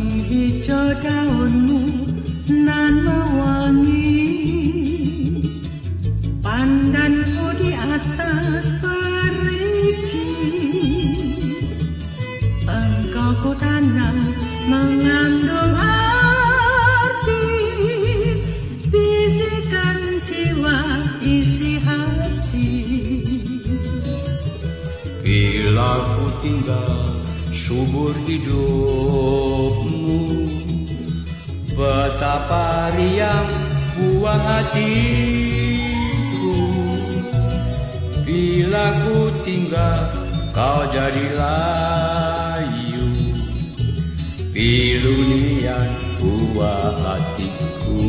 Menghijau daunmu nan mewangi Pandanku di atas perigi Engkau ku tanam mengandung arti. Bisikan jiwa isi hati. Bila ku tinggal subur hidupmu. Betapa riang buah hatiku. Bila ku tinggal kau jadi layu. Pilunian buah hatiku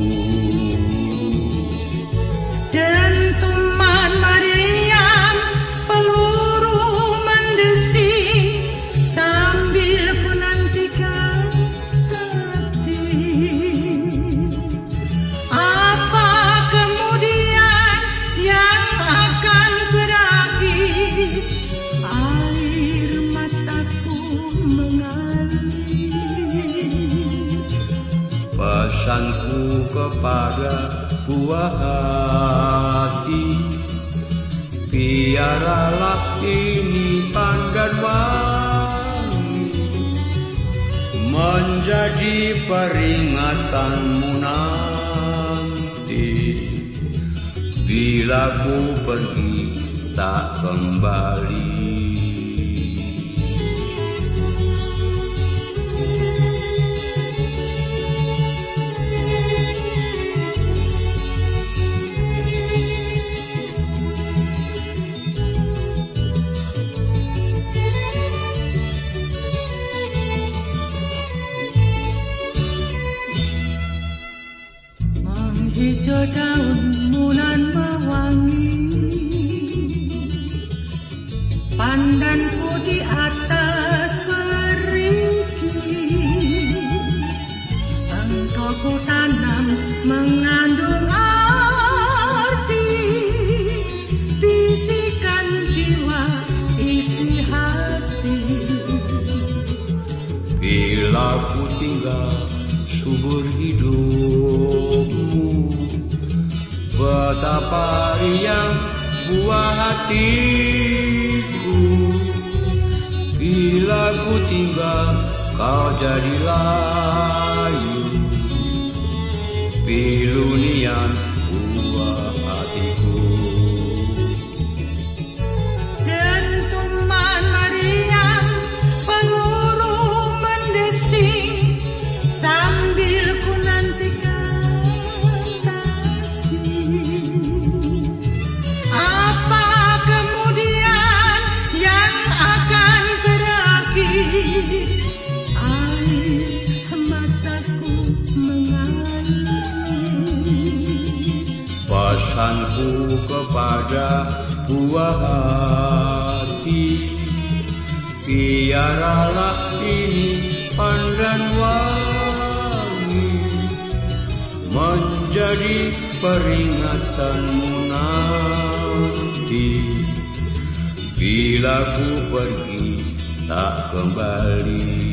Pesanku kepada buah hati. Biaralah ini pandan wangi Menjadi peringatanmu nanti. Bila ku pergi tak kembali Menghijau daunmu nan mewangi Pandanku di atas perigi Engkau ku tanam mengandung arti. Bisikan jiwa isi hati. Bila ku tinggal subur hidupmu Betapa riang buah hatiku. Bila ku tinggal kau jadi Pesanku kepada buah hati Biaralah ini pandan wangi Menjadi peringatanmu nanti. Bila ku pergi tak kembali